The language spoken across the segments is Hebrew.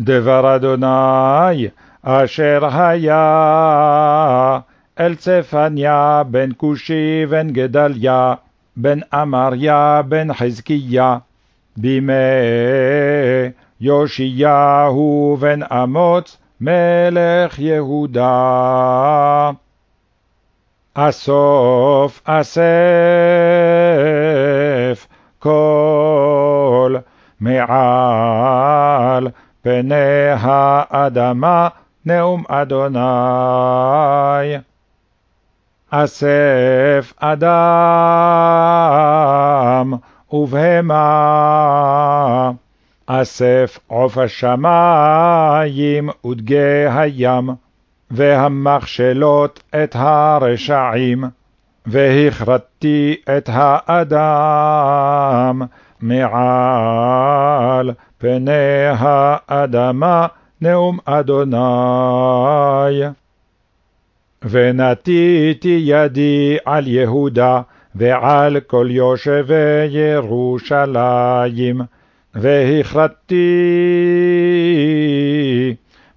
דבר אדוני אשר היה אל צפניה בן כושי בן גדליה בן אמריה בן חזקיה בימי יאשיהו בן אמוץ מלך יהודה. אסוף אסף כל מעל פני האדמה נאום אדוני. אסף אדם ובהמה, אסף עוף השמים ודגי הים, והמכשלות את הרשעים, והכרתתי את האדם מעל פני האדמה, נאום אדוני. ונטיתי ידי על יהודה ועל כל יושבי ירושלים, והכרתתי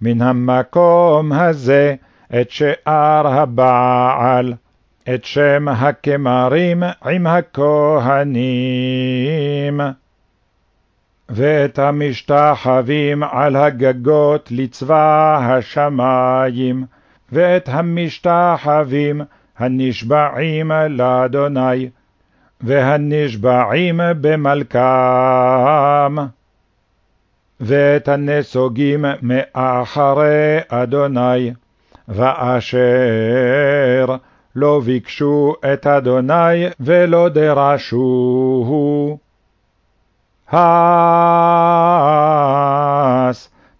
מן המקום הזה את שאר הבעל, את שם הכמרים עם הכהנים. ואת המשתחווים על הגגות לצבא השמים, ואת המשתחווים הנשבעים לאדוני, והנשבעים במלכם, ואת הנסוגים מאחרי אדוני, ואשר לא ביקשו את אדוני ולא דרשו. הס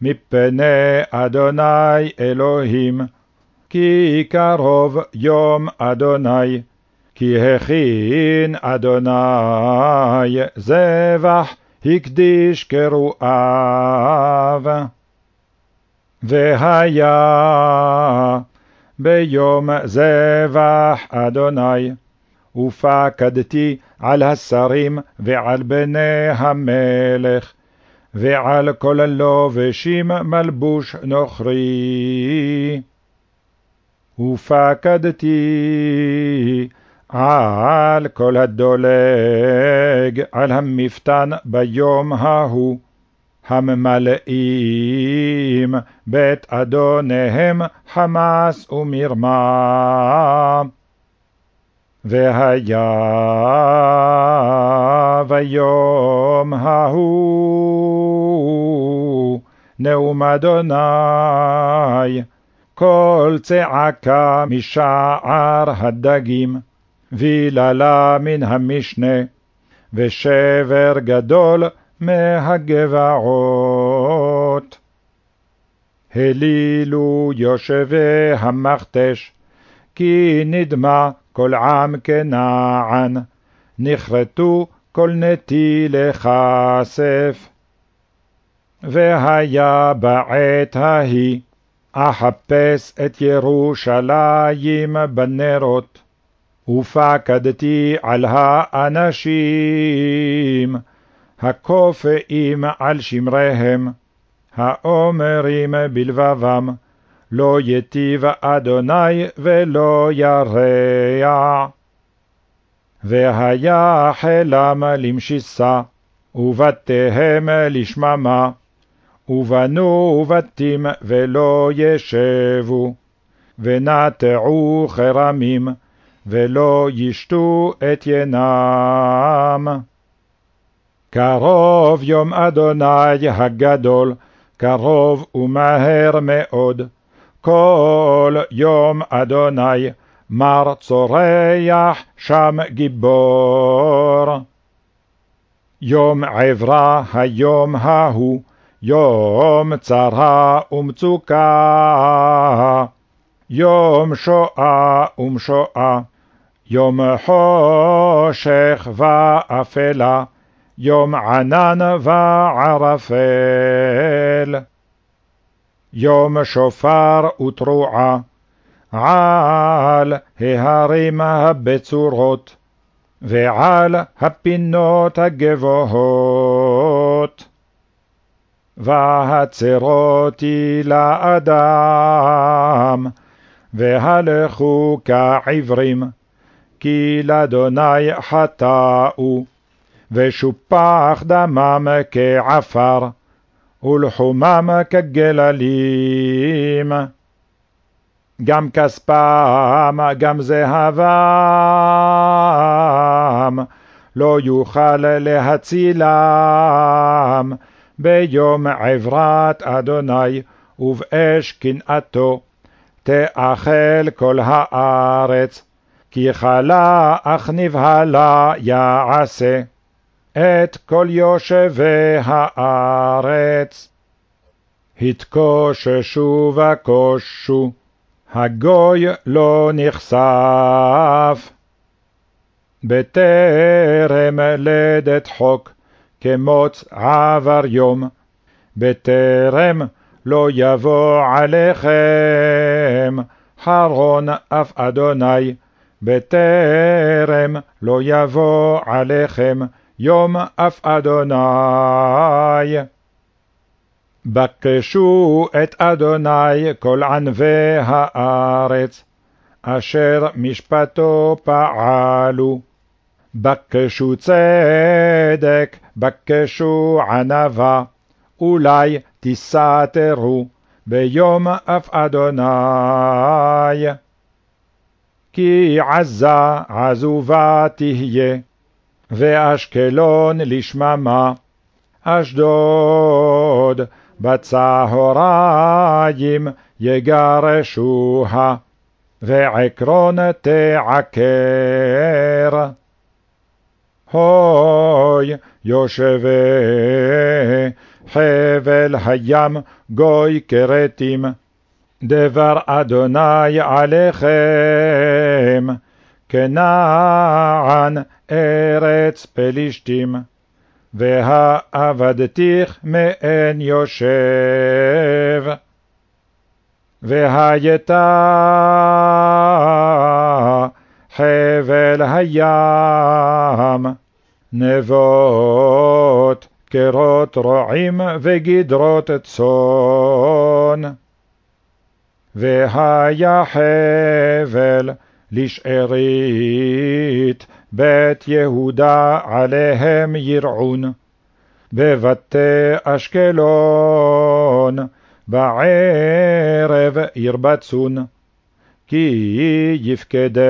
מפני אדוני אלוהים, כי קרוב יום אדוני, כי הכין אדוני זבח הקדיש כרועיו. והיה ביום זבח אדוני, ופקדתי על השרים ועל בני המלך, ועל כל הלובשים מלבוש נוכרי. ופקדתי על כל הדולג על המפתן ביום ההוא, הממלאים בית אדוניהם חמס ומרמה. והיה ביום ההוא נאום אדוני כל צעקה משער הדגים, ויללה מן המשנה, ושבר גדול מהגבעות. הלילו יושבי המכתש, כי נדמה כל עם כנען, נכרתו כל נטילי כסף. והיה בעת ההיא, אחפש את ירושלים בנרות, ופקדתי על האנשים, הכופאים על שמריהם, האומרים בלבבם, לא יטיב אדוני ולא ירע. והיה חילם למשיסה, ובתיהם לשממה, ובנו בתים ולא ישבו, ונטעו חרמים, ולא ישתו את ינם. קרוב יום אדוני הגדול, קרוב ומהר מאוד, כל יום אדוני, מר צורח שם גיבור. יום עברה היום ההוא, יום צרה ומצוקה, יום שואה ומשואה, יום חושך ואפלה, יום ענן וערפל. יום שופר ותרועה, על ההרים הבצורות, ועל הפינות הגבוהות. והצרותי לאדם, והלכו כעברים, כי לאדוני חטאו, ושופח דמם כעפר, ולחומם כגללים. גם כספם, גם זהבם, לא יוכל להצילם, ביום עברת אדוני, ובאש קנאתו, תאכל כל הארץ, כי חלה אך נבהלה יעשה, את כל יושבי הארץ. התקוששו וקושו, הגוי לא נחשף. בטרם לדת חוק, כמוץ עבר יום, בטרם לא יבוא עליכם, חרון אף אדוני, בטרם לא יבוא עליכם, יום אף אדוני. בקשו את אדוני כל ענבי הארץ, אשר משפטו פעלו. בקשו צדק, בקשו ענווה, אולי תסתרו ביום אף אדוני. כי עזה עזובה תהיה, ואשקלון לשממה, אשדוד בצהריים יגרשוה, ועקרון תעקר. הוי יושבי חבל הים גוי כרתים, דבר אדוני עליכם, כנען ארץ פלישתים, והעבדתיך מעין יושב. והייתה חבל הים, נבות, קרות רועים וגדרות צאן. והיה חבל לשארית, בית יהודה עליהם ירעון, בבתי אשקלון, בערב ירבצון, כי יפקדם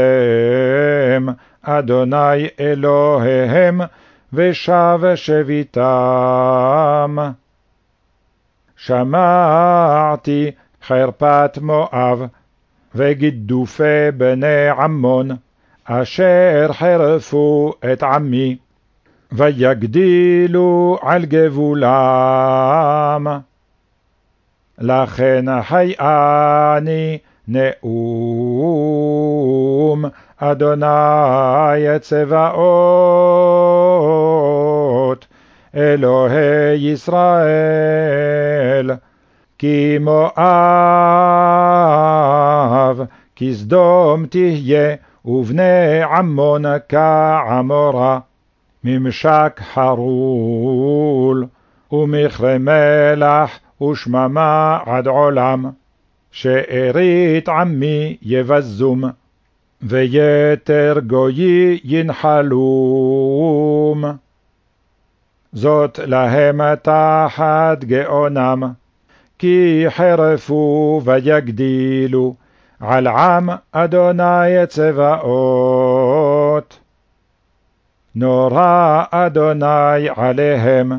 אדוני אלוהיהם, ושב שביתם. שמעתי חרפת מואב, וגידופי בני עמון, אשר חרפו את עמי, ויגדילו על גבולם. לכן חייאני נאום אדוני צבאות, אלוהי ישראל, כי מואב, כי סדום תהיה, ובני עמון כעמורה, ממשק חרול, ומכרה מלח, ושממה עד עולם, שארית עמי יבזום, ויתר גויי ינחלום. זאת להם תחת גאונם, כי חרפו ויגדילו על עם אדוני צבאות. נורא אדוני עליהם,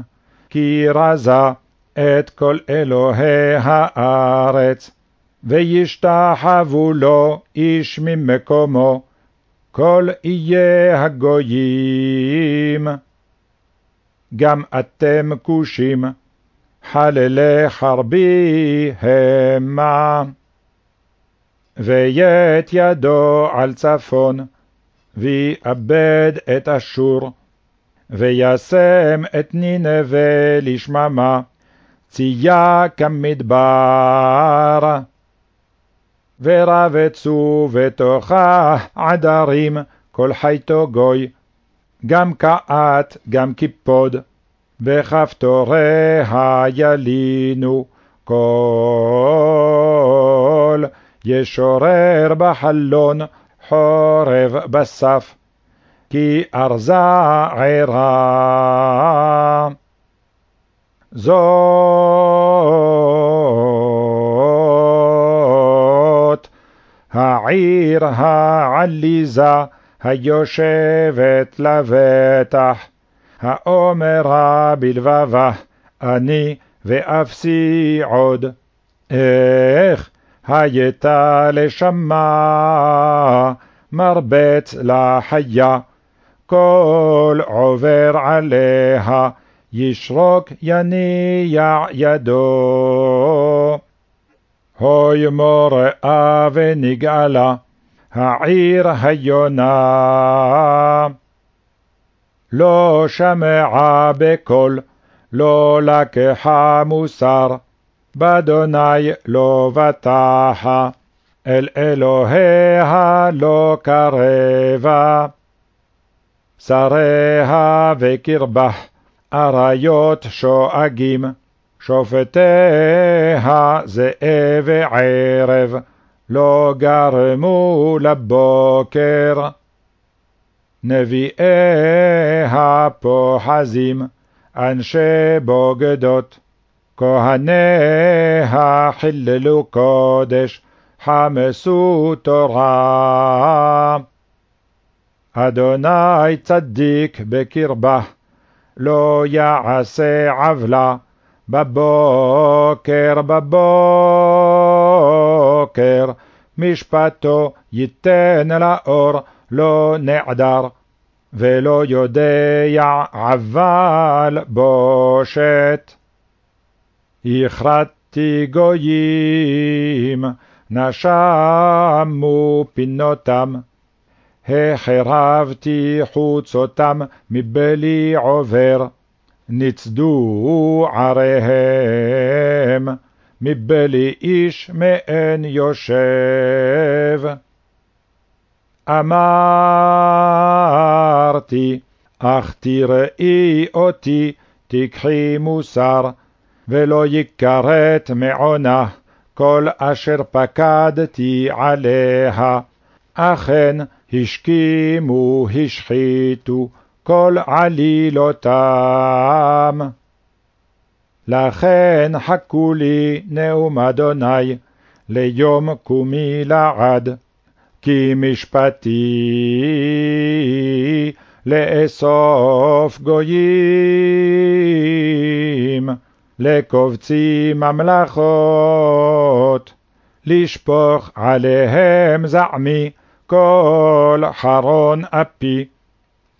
כי רזה את כל אלוהי הארץ, וישתחוו לו איש ממקומו, כל איי הגויים. גם אתם כושים, חללי חרבי המה. וית ידו על צפון, ויאבד את אשור, וישם את נינווה לשממה, צייה כמדבר. ורבצו בתוכה עדרים, כל חייתו גוי, גם קעת, גם קיפוד, בכפתוריה ילינו קול, ישורר בחלון, חורב בסף, כי ארזה ערה. זאת העיר העליזה היושבת לבטח, האומרה בלבבה, אני ואפסי עוד. איך הייתה לשמה מרבץ לחיה, כל עובר עליה ישרוק יניע ידו. הוי מוראה ונגאלה, העיר היונה. לא שמעה בקול, לא לקחה מוסר, באדוני לא בטחה, אל אלוהיה לא קרבה. שריה וקרבה, אריות שואגים, שופטיה זאב ערב, לא גרמו לבוקר. נביאיה פוחזים, אנשי בוגדות, כהניה חיללו קודש, חמסו תורה. אדוני צדיק בקרבה, לא יעשה עוולה, בבוקר בבוקר, משפטו ייתן לאור, לא נעדר, ולא יודע עבל בושת. הכרתתי גויים, נשמו פינותם, החרבתי חוצותם מבלי עובר, ניצדו עריהם, מבלי איש מאין יושב. אמרתי, אך תראי אותי, תקחי מוסר, ולא יכרת מעונה, כל אשר פקדתי עליה. אכן השכימו, השחיתו, כל עלילותם. לכן חכו לי נאום אדוני, ליום קומי לעד, כי משפטי לאסוף גויים, לקובצי ממלכות, לשפוך עליהם זעמי כל חרון אפי,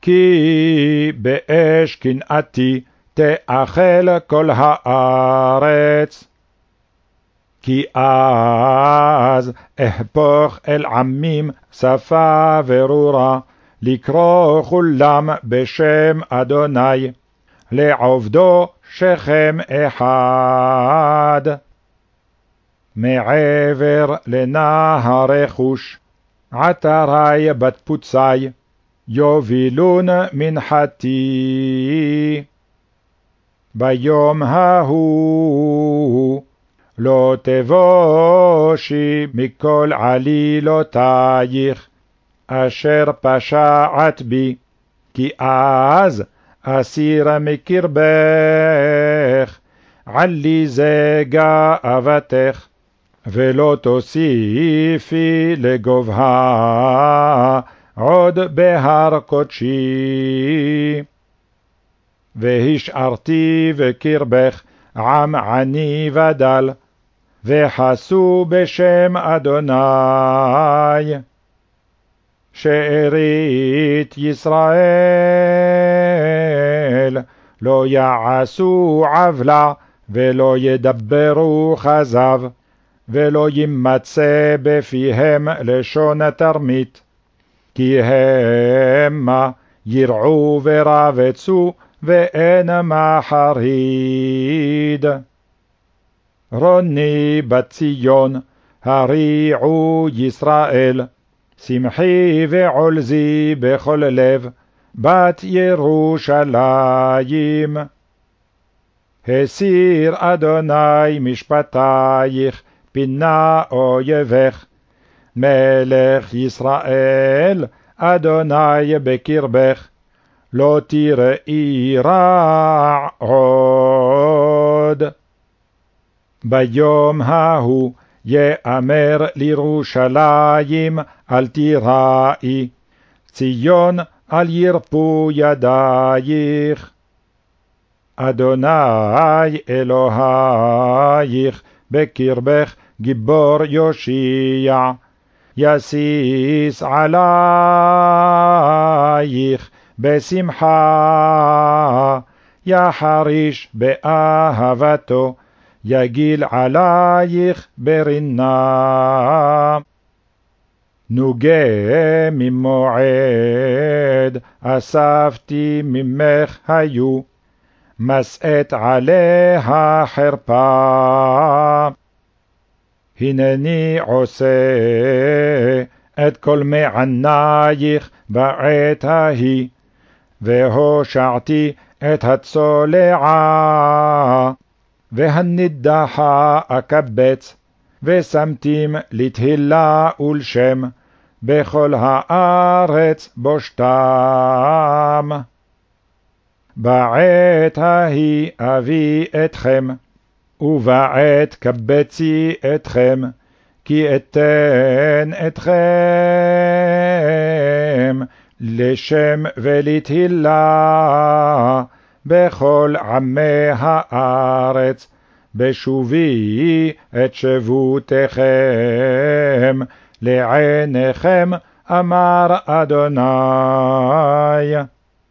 כי באש קנאתי תאכל כל הארץ. כי אז אהפוך אל עמים שפה ברורה, לקרוא כולם בשם אדוני, לעובדו שכם אחד. מעבר לנהר חוש, עטרי בת פוצי, יובילון מנחתי. ביום ההוא לא תבושי מכל עלילותייך, אשר פשעת בי, כי אז אסירה מקרבך, עלי זה גאוותך, ולא תוסיפי לגובהה עוד בהר קודשי. והשארתי בקרבך עם עני ודל, וחסו בשם אדוני. שארית ישראל, לא יעשו עוולה, ולא ידברו כזב, ולא יימצא בפיהם לשון תרמית, כי המה ירעו ורבצו, ואין מחריד. רוני בת ציון, הריעו ישראל, שמחי ועולזי בכל לב, בת ירושלים. הסיר אדוני משפטייך, פינה אויבך. מלך ישראל, אדוני בקרבך, לא תראי רע עוד. ביום ההוא יאמר לירושלים, אל תיראי, ציון אל ירפו ידייך. אדוני אלוהיך בקרבך גיבור יושיע, יסיס עלייך בשמחה, יחריש באהבתו, יגיל עלייך ברינה. נוגה ממועד, אספתי ממך היו, משאת עליה חרפה. הנני עושה את כל מענייך בעת ההיא, והושעתי את הצולעה, והנידחה אקבץ, ושמתים לתהילה ולשם, בכל הארץ בושתם. בעת ההיא אביא אתכם, ובעת קבצי אתכם, כי אתן אתכם לשם ולתהילה בכל עמי הארץ, בשובי את שבותיכם לעיניכם, אמר אדוני.